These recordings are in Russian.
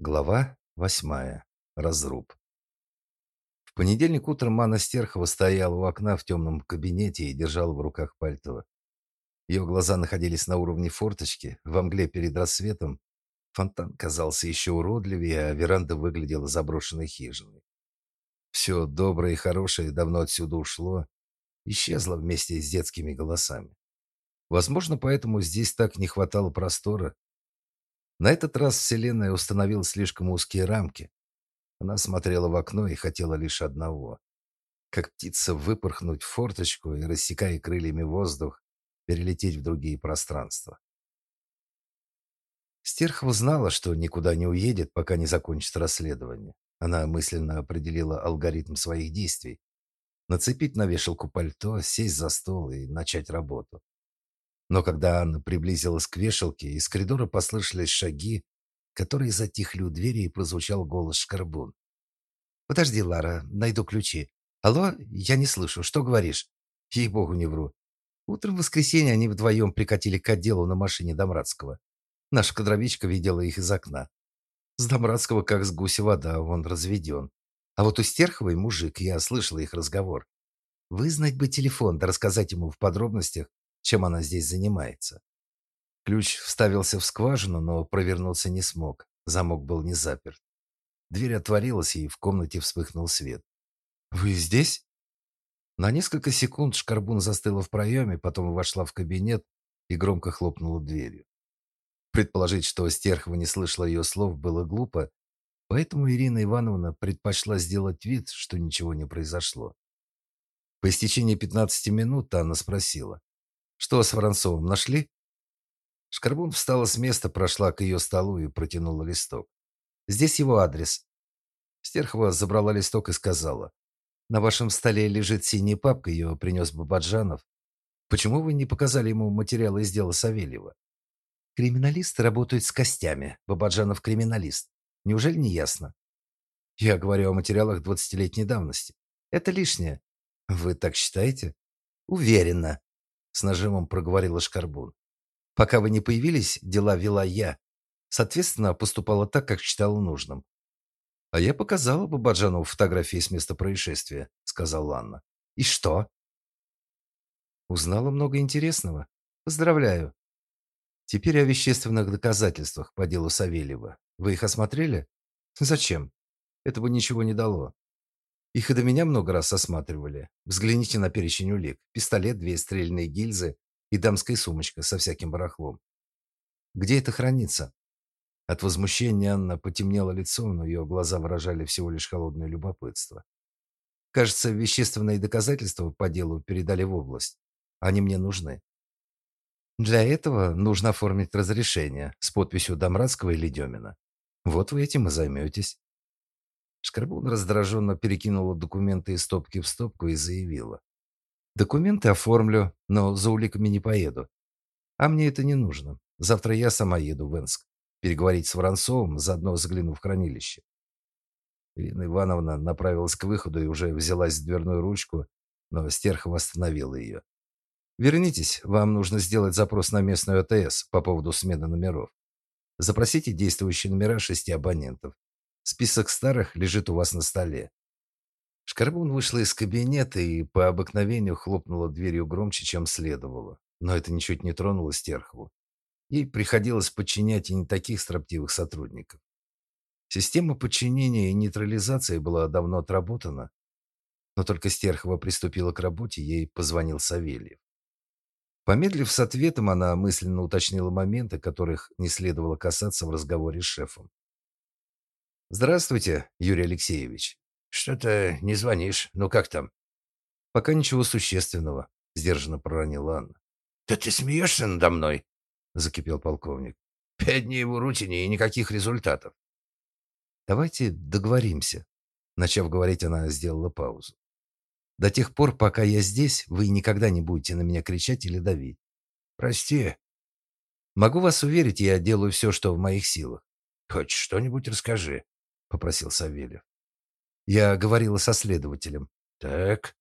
Глава восьмая. Разруб. В понедельник утром Анна Стерхова стояла у окна в темном кабинете и держала в руках пальто. Ее глаза находились на уровне форточки, в мгле перед рассветом. Фонтан казался еще уродливее, а веранда выглядела заброшенной хижиной. Все доброе и хорошее давно отсюда ушло, исчезло вместе с детскими голосами. Возможно, поэтому здесь так не хватало простора, на этот раз Вселенная установила слишком узкие рамки. Она смотрела в окно и хотела лишь одного. Как птица выпорхнуть в форточку и, рассекая крыльями воздух, перелететь в другие пространства. Стерхова знала, что никуда не уедет, пока не закончит расследование. Она мысленно определила алгоритм своих действий. Нацепить на вешалку пальто, сесть за стол и начать работу. Но когда Анна приблизилась к вешалке, из коридора послышались шаги, которые затихли у двери, и прозвучал голос Шкарбун. «Подожди, Лара, найду ключи. Алло, я не слышу. Что говоришь?» «Ей-богу, не вру. Утром в воскресенье они вдвоем прикатили к отделу на машине Домрадского. Наша кадровичка видела их из окна. С Домрадского как с гуся вода, он разведен. А вот у Стерховой мужик, я слышала их разговор. Вызнать бы телефон, да рассказать ему в подробностях, чем она здесь занимается. Ключ вставился в скважину, но провернуться не смог. Замок был не заперт. Дверь отворилась, и в комнате вспыхнул свет. «Вы здесь?» На несколько секунд Шкарбун застыла в проеме, потом вошла в кабинет и громко хлопнула дверью. Предположить, что Стерхова не слышала ее слов, было глупо, поэтому Ирина Ивановна предпочла сделать вид, что ничего не произошло. По истечении 15 минут Анна спросила. Что с Воронцовым нашли? Шкарбун встала с места, прошла к ее столу и протянула листок. Здесь его адрес. Стерхова забрала листок и сказала: "На вашем столе лежит синяя папка, ее принес Бабаджанов. Почему вы не показали ему материалы из дела Савельева?" Криминалисты работают с костями. Бабаджанов криминалист. Неужели не ясно? Я говорю о материалах двадцатилетней давности. Это лишнее. Вы так считаете? Уверена с нажимом проговорила Шкарбун. Пока вы не появились, дела вела я. Соответственно, поступала так, как считала нужным. А я показала бы Баджанову фотографии с места происшествия, сказала Анна. И что? Узнала много интересного. Поздравляю. Теперь о вещественных доказательствах по делу Савельева. Вы их осмотрели? Зачем? Это бы ничего не дало. Их и до меня много раз осматривали. Взгляните на перечень улик. Пистолет, две стрельные гильзы и дамская сумочка со всяким барахлом. Где это хранится? От возмущения Анна потемнела лицом, но ее глаза выражали всего лишь холодное любопытство. Кажется, вещественные доказательства по делу передали в область. Они мне нужны. Для этого нужно оформить разрешение с подписью Домрадского или Демина. Вот вы этим и займетесь. Шкарбун раздраженно перекинула документы из стопки в стопку и заявила. «Документы оформлю, но за уликами не поеду. А мне это не нужно. Завтра я сама еду в Энск. Переговорить с Воронцовым, заодно заглянув в хранилище». Ирина Ивановна направилась к выходу и уже взялась за дверную ручку, но Стерхова остановила ее. «Вернитесь, вам нужно сделать запрос на местную АТС по поводу смены номеров. Запросите действующие номера шести абонентов. Список старых лежит у вас на столе. Шкарбун вышла из кабинета и по обыкновению хлопнула дверью громче, чем следовало. Но это ничуть не тронуло Стерхову. Ей приходилось подчинять и не таких строптивых сотрудников. Система подчинения и нейтрализации была давно отработана, но только Стерхова приступила к работе, ей позвонил Савельев. Помедлив с ответом, она мысленно уточнила моменты, которых не следовало касаться в разговоре с шефом. Здравствуйте, Юрий Алексеевич. Что-то не звонишь. Ну как там? Пока ничего существенного, сдержанно проронила Анна. Да ты смеешься надо мной? закипел полковник. Пять дней в рутине и никаких результатов. Давайте договоримся. Начав говорить, она сделала паузу. До тех пор, пока я здесь, вы никогда не будете на меня кричать или давить. Прости. Могу вас уверить, я делаю все, что в моих силах. Хоть что-нибудь расскажи попросил Савельев. Я говорила со следователем. Так.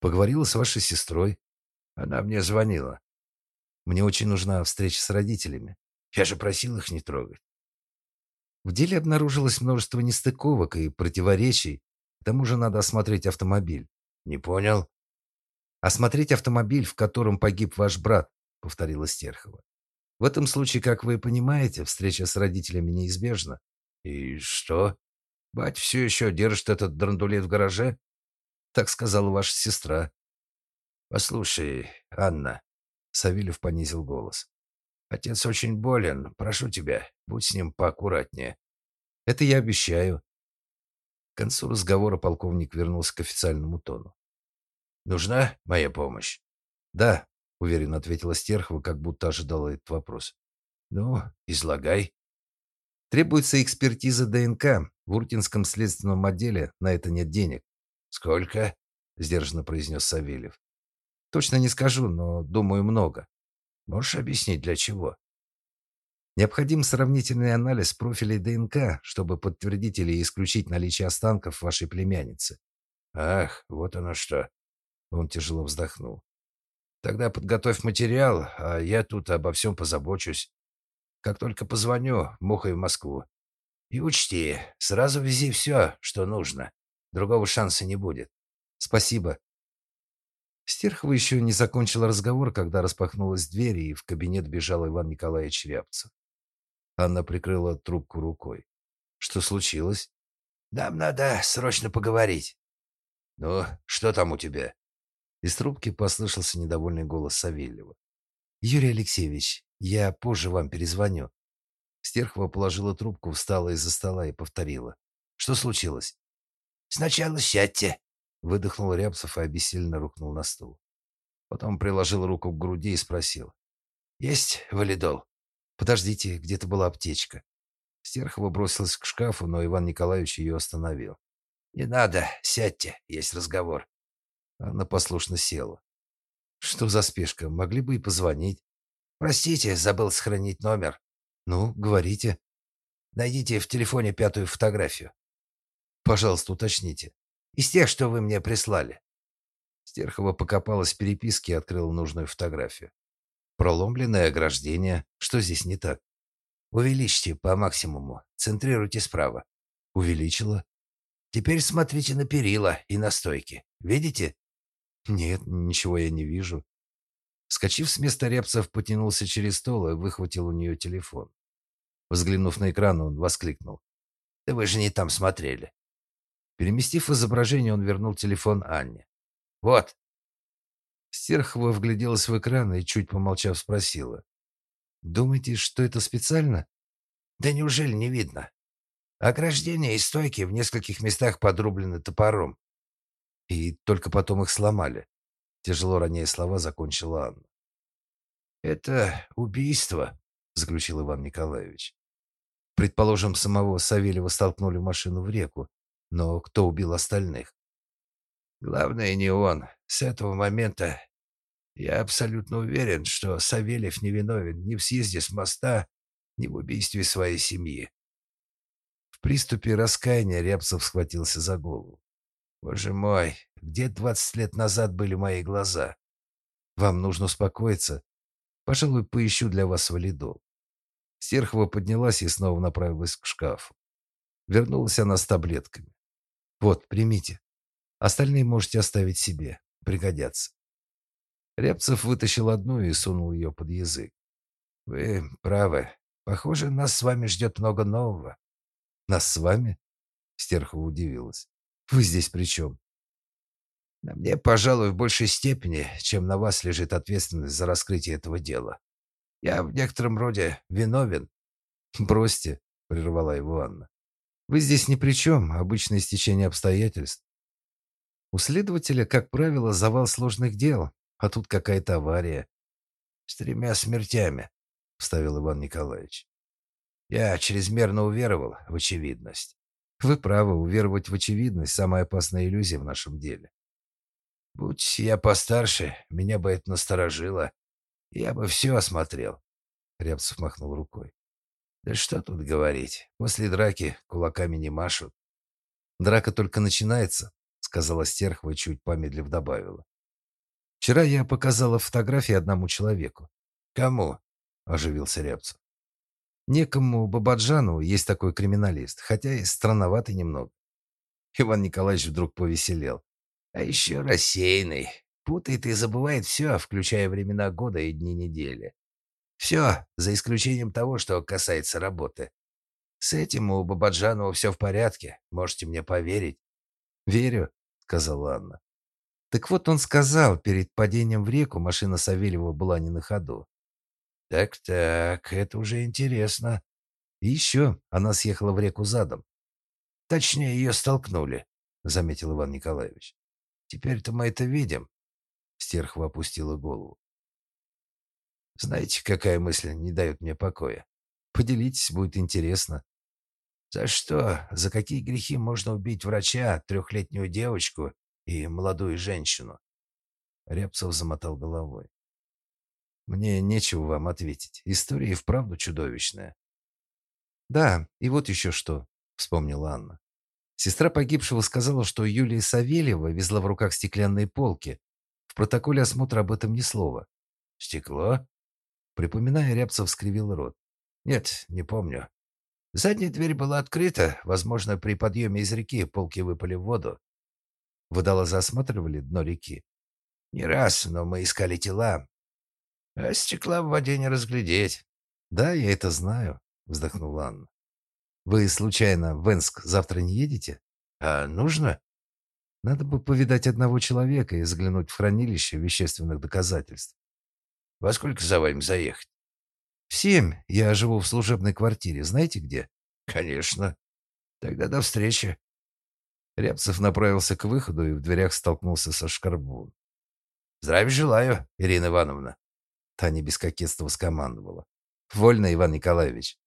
Поговорила с вашей сестрой. Она мне звонила. Мне очень нужна встреча с родителями. Я же просил их не трогать. В деле обнаружилось множество нестыковок и противоречий. К тому же надо осмотреть автомобиль. Не понял. Осмотреть автомобиль, в котором погиб ваш брат, повторила Стерхова. В этом случае, как вы понимаете, встреча с родителями неизбежна. И что? Бать все еще держит этот драндулет в гараже? Так сказала ваша сестра. Послушай, Анна, Савельев понизил голос. Отец очень болен. Прошу тебя, будь с ним поаккуратнее. Это я обещаю. К концу разговора полковник вернулся к официальному тону. Нужна моя помощь? Да, уверенно ответила Стерхова, как будто ожидала этот вопрос. Ну, излагай. Требуется экспертиза ДНК. В Уртинском следственном отделе на это нет денег. Сколько? сдержанно произнес Савельев. Точно не скажу, но думаю, много. Можешь объяснить, для чего? Необходим сравнительный анализ профилей ДНК, чтобы подтвердить или исключить наличие останков вашей племянницы. Ах, вот оно что. Он тяжело вздохнул. Тогда подготовь материал, а я тут обо всем позабочусь. Как только позвоню, мухой в Москву. И учти, сразу вези все, что нужно. Другого шанса не будет. Спасибо. Стерхова еще не закончила разговор, когда распахнулась дверь, и в кабинет бежал Иван Николаевич Рябцев. Анна прикрыла трубку рукой. Что случилось? Нам надо срочно поговорить. Ну, что там у тебя? Из трубки послышался недовольный голос Савельева. Юрий Алексеевич, я позже вам перезвоню. Стерхова положила трубку, встала из-за стола и повторила: "Что случилось?" "Сначала сядьте", выдохнул Рябцев и обессиленно рухнул на стул. Потом приложил руку к груди и спросил: "Есть валидол?" Подождите, где-то была аптечка. Стерхова бросилась к шкафу, но Иван Николаевич ее остановил. «Не надо, сядьте, есть разговор». Она послушно села. «Что за спешка? Могли бы и позвонить». «Простите, забыл сохранить номер». «Ну, говорите». «Найдите в телефоне пятую фотографию». «Пожалуйста, уточните». «Из тех, что вы мне прислали». Стерхова покопалась в переписке и открыла нужную фотографию. Проломленное ограждение. Что здесь не так? Увеличьте по максимуму. Центрируйте справа. Увеличила. Теперь смотрите на перила и на стойки. Видите? Нет, ничего я не вижу. Вскочив с места Репцев потянулся через стол и выхватил у нее телефон. Взглянув на экран, он воскликнул. «Да вы же не там смотрели». Переместив изображение, он вернул телефон Анне. «Вот, Стерхова вгляделась в экран и, чуть помолчав, спросила. «Думаете, что это специально?» «Да неужели не видно? Ограждения и стойки в нескольких местах подрублены топором». «И только потом их сломали», — тяжело роняя слова, закончила Анна. «Это убийство», — заключил Иван Николаевич. Предположим, самого Савельева столкнули машину в реку, но кто убил остальных? Главное не он. С этого момента я абсолютно уверен, что Савельев не виновен ни в съезде с моста, ни в убийстве своей семьи. В приступе раскаяния Рябцев схватился за голову. Боже мой, где двадцать лет назад были мои глаза? Вам нужно успокоиться. Пожалуй, поищу для вас валидол. Стерхова поднялась и снова направилась к шкафу. Вернулась она с таблетками. Вот, примите. Остальные можете оставить себе, пригодятся. Рябцев вытащил одну и сунул ее под язык. Вы правы. Похоже, нас с вами ждет много нового. Нас с вами? Стерхова удивилась. Вы здесь при чем? На мне, пожалуй, в большей степени, чем на вас лежит ответственность за раскрытие этого дела. Я в некотором роде виновен. Бросьте, прервала его Анна. Вы здесь ни при чем, обычное стечение обстоятельств. У следователя, как правило, завал сложных дел, а тут какая-то авария. С тремя смертями, вставил Иван Николаевич. Я чрезмерно уверовал в очевидность. Вы правы, уверовать в очевидность самая опасная иллюзия в нашем деле. Будь я постарше, меня бы это насторожило. Я бы все осмотрел. Рябцев махнул рукой. Да что тут говорить? После драки кулаками не машут. Драка только начинается, сказала Стерхова и чуть помедлив добавила. Вчера я показала фотографии одному человеку. Кому? оживился Рябцев. Некому Бабаджану есть такой криминалист, хотя и странноватый немного. Иван Николаевич вдруг повеселел. А еще рассеянный. Путает и забывает все, включая времена года и дни недели. Все, за исключением того, что касается работы. С этим у Бабаджанова все в порядке, можете мне поверить. «Верю», — сказала Анна. Так вот он сказал, перед падением в реку машина Савельева была не на ходу. Так-так, это уже интересно. И еще она съехала в реку задом. Точнее, ее столкнули, заметил Иван Николаевич. Теперь-то мы это видим. Стерхова опустила голову. Знаете, какая мысль не дает мне покоя? Поделитесь, будет интересно. За что, за какие грехи можно убить врача, трехлетнюю девочку и молодую женщину. Рябцев замотал головой. Мне нечего вам ответить. История и вправду чудовищная. Да, и вот еще что, вспомнила Анна. Сестра погибшего сказала, что Юлия Савельева везла в руках стеклянные полки. В протоколе осмотра об этом ни слова. Стекло? Припоминая, Рябцев скривил рот. Нет, не помню. Задняя дверь была открыта. Возможно, при подъеме из реки полки выпали в воду. Водолазы осматривали дно реки. Не раз, но мы искали тела. А стекла в воде не разглядеть. Да, я это знаю, вздохнула Анна. Вы случайно в Энск завтра не едете? А нужно? Надо бы повидать одного человека и заглянуть в хранилище вещественных доказательств. Во сколько за вами заехать? В семь. Я живу в служебной квартире. Знаете где? Конечно. Тогда до встречи. Рябцев направился к выходу и в дверях столкнулся со Шкарбун. «Здравия желаю, Ирина Ивановна!» Таня без кокетства скомандовала. «Вольно, Иван Николаевич!»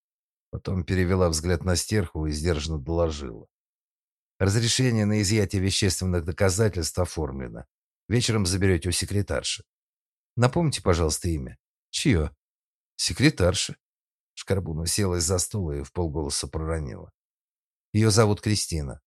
Потом перевела взгляд на Стерху и сдержанно доложила. «Разрешение на изъятие вещественных доказательств оформлено. Вечером заберете у секретарши. Напомните, пожалуйста, имя. Чье?» «Секретарша». Шкарбун уселась за стол и в полголоса проронила. «Ее зовут Кристина.